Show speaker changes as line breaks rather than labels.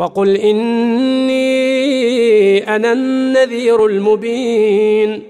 وقل إني أنا النذير المبين.